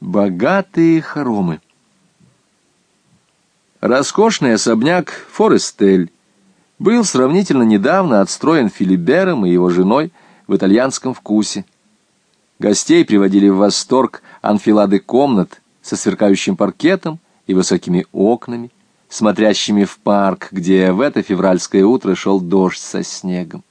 Богатые хоромы. Роскошный особняк Форестель был сравнительно недавно отстроен Филибером и его женой в итальянском вкусе. Гостей приводили в восторг анфилады комнат со сверкающим паркетом и высокими окнами, смотрящими в парк, где в это февральское утро шел дождь со снегом.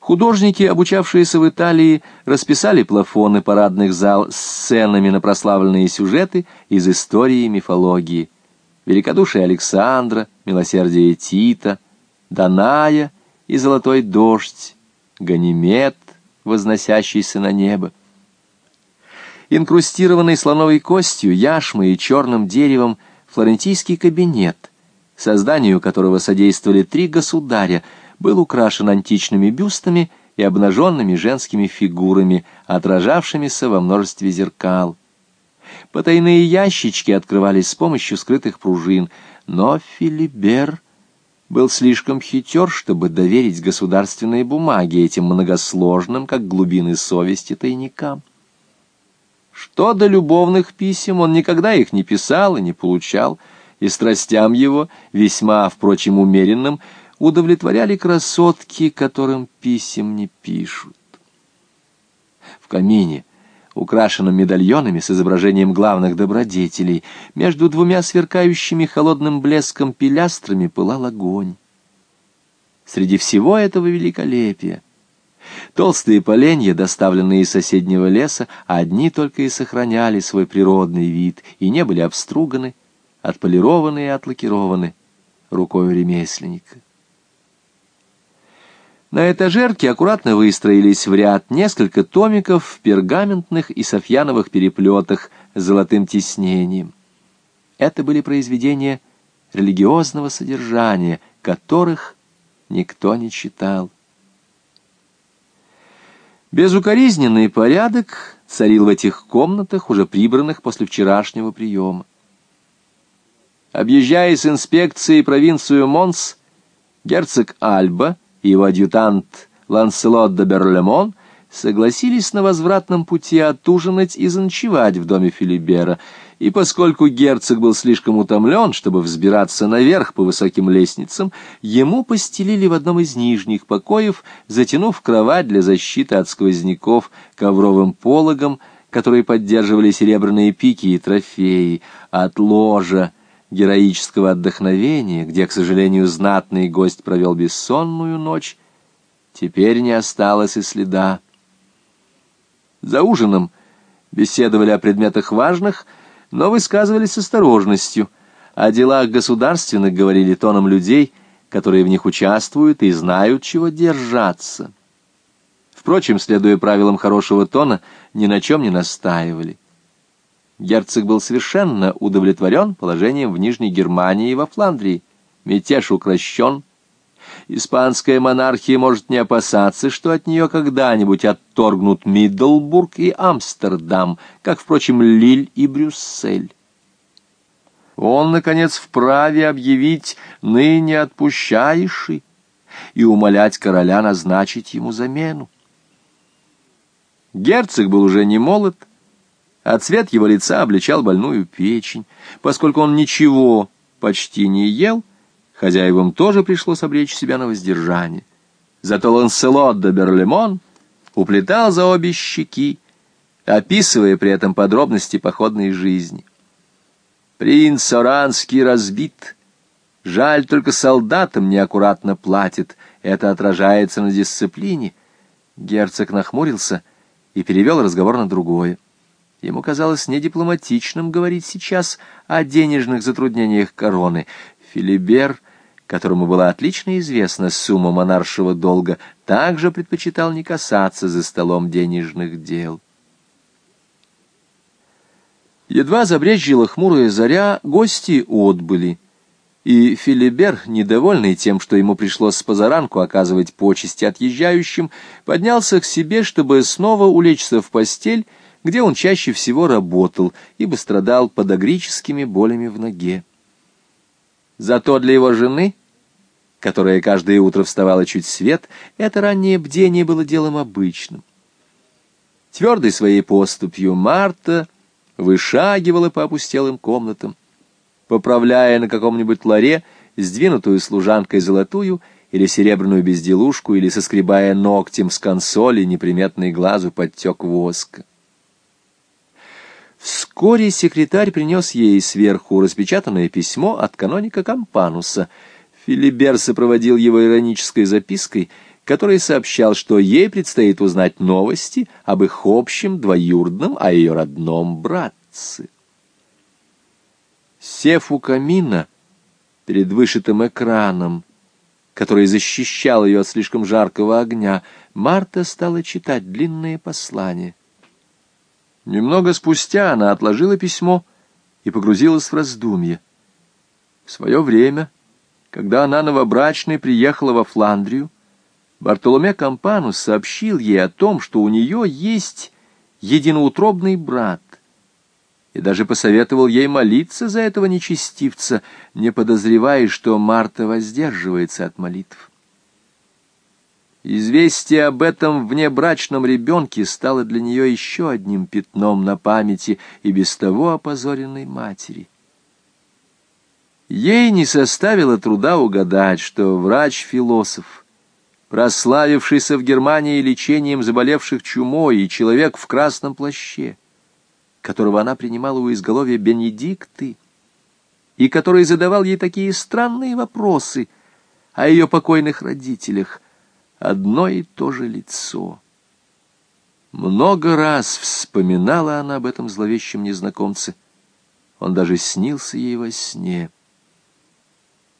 Художники, обучавшиеся в Италии, расписали плафоны парадных зал сценами на прославленные сюжеты из истории и мифологии. Великодушие Александра, милосердие Тита, Даная и золотой дождь, Ганимед, возносящийся на небо. Инкрустированный слоновой костью, яшмой и черным деревом флорентийский кабинет, созданию которого содействовали три государя — был украшен античными бюстами и обнаженными женскими фигурами, отражавшимися во множестве зеркал. Потайные ящички открывались с помощью скрытых пружин, но Филибер был слишком хитер, чтобы доверить государственные бумаги этим многосложным, как глубины совести, тайникам. Что до любовных писем, он никогда их не писал и не получал, и страстям его, весьма, впрочем, умеренным, удовлетворяли красотки, которым писем не пишут. В камине, украшенном медальонами с изображением главных добродетелей, между двумя сверкающими холодным блеском пилястрами пылал огонь. Среди всего этого великолепия Толстые поленья, доставленные из соседнего леса, одни только и сохраняли свой природный вид и не были обструганы, отполированы и отлакированы рукой ремесленника. На этажерке аккуратно выстроились в ряд несколько томиков в пергаментных и софьяновых переплетах с золотым тиснением. Это были произведения религиозного содержания, которых никто не читал. Безукоризненный порядок царил в этих комнатах, уже прибранных после вчерашнего приема. Объезжая с инспекцией провинцию Монс, герцог Альба — и его адъютант Ланселот де Берлемон согласились на возвратном пути отужинать и заночевать в доме Филибера, и поскольку герцог был слишком утомлен, чтобы взбираться наверх по высоким лестницам, ему постелили в одном из нижних покоев, затянув кровать для защиты от сквозняков ковровым пологом, который поддерживали серебряные пики и трофеи, от ложа, героического отдохновения, где, к сожалению, знатный гость провел бессонную ночь, теперь не осталось и следа. За ужином беседовали о предметах важных, но высказывались с осторожностью, о делах государственных говорили тоном людей, которые в них участвуют и знают, чего держаться. Впрочем, следуя правилам хорошего тона, ни на чем не настаивали. Герцог был совершенно удовлетворен положением в Нижней Германии и во Фландрии. Мятеж укращен. Испанская монархия может не опасаться, что от нее когда-нибудь отторгнут Миддлбург и Амстердам, как, впрочем, Лиль и Брюссель. Он, наконец, вправе объявить «ныне отпущающий» и умолять короля назначить ему замену. Герцог был уже не молод, а цвет его лица обличал больную печень. Поскольку он ничего почти не ел, хозяевам тоже пришлось обречь себя на воздержание. Зато Ланселот де Берлемон уплетал за обе щеки, описывая при этом подробности походной жизни. Принц Оранский разбит. Жаль, только солдатам неаккуратно платит. Это отражается на дисциплине. Герцог нахмурился и перевел разговор на другое. Ему казалось недипломатичным говорить сейчас о денежных затруднениях короны. Филибер, которому была отлично известна сумма монаршего долга, также предпочитал не касаться за столом денежных дел. Едва забрезжила хмурая заря, гости отбыли, и Филибер, недовольный тем, что ему пришлось с позаранку оказывать почести отъезжающим, поднялся к себе, чтобы снова улечься в постель где он чаще всего работал, ибо страдал подагрическими болями в ноге. Зато для его жены, которая каждое утро вставала чуть свет, это раннее бдение было делом обычным. Твердой своей поступью Марта вышагивала по опустелым комнатам, поправляя на каком-нибудь ларе сдвинутую служанкой золотую или серебряную безделушку, или соскребая ногтем с консоли неприметный глазу подтек воска. Вскоре секретарь принес ей сверху распечатанное письмо от каноника Кампануса. Филибер сопроводил его иронической запиской, который сообщал, что ей предстоит узнать новости об их общем двоюродном, а ее родном братце. Сев у камина перед вышитым экраном, который защищал ее от слишком жаркого огня, Марта стала читать длинные послания. Немного спустя она отложила письмо и погрузилась в раздумье. В свое время, когда она новобрачной приехала во Фландрию, Бартоломе Кампанус сообщил ей о том, что у нее есть единоутробный брат, и даже посоветовал ей молиться за этого нечестивца, не подозревая, что Марта воздерживается от молитв. Известие об этом внебрачном ребенке стало для нее еще одним пятном на памяти и без того опозоренной матери. Ей не составило труда угадать, что врач-философ, прославившийся в Германии лечением заболевших чумой и человек в красном плаще, которого она принимала у изголовья Бенедикты, и который задавал ей такие странные вопросы о ее покойных родителях, одно и то же лицо. Много раз вспоминала она об этом зловещем незнакомце. Он даже снился ей во сне.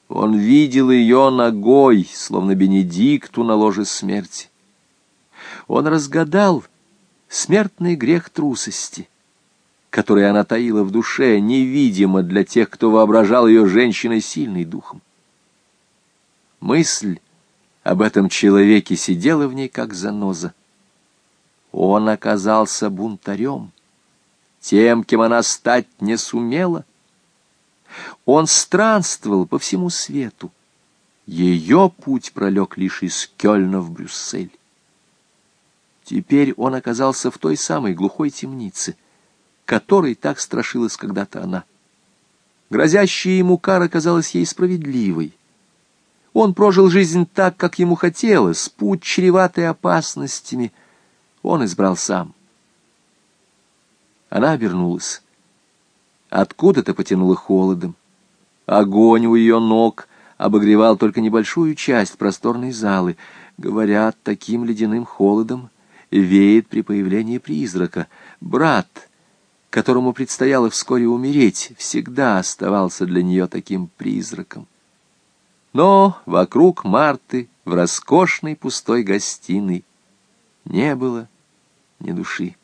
Он видел ее ногой, словно Бенедикту на ложе смерти. Он разгадал смертный грех трусости — которое она таила в душе, невидимо для тех, кто воображал ее женщиной сильной духом. Мысль об этом человеке сидела в ней, как заноза. Он оказался бунтарем, тем, кем она стать не сумела. Он странствовал по всему свету. Ее путь пролег лишь из Кёльна в Брюссель. Теперь он оказался в той самой глухой темнице — которой так страшилась когда-то она. Грозящая ему кара казалась ей справедливой. Он прожил жизнь так, как ему хотелось, путь чреватый опасностями. Он избрал сам. Она обернулась. Откуда-то потянуло холодом. Огонь у ее ног обогревал только небольшую часть просторной залы. Говорят, таким ледяным холодом веет при появлении призрака. Брат — которому предстояло вскоре умереть, всегда оставался для нее таким призраком. Но вокруг Марты в роскошной пустой гостиной не было ни души.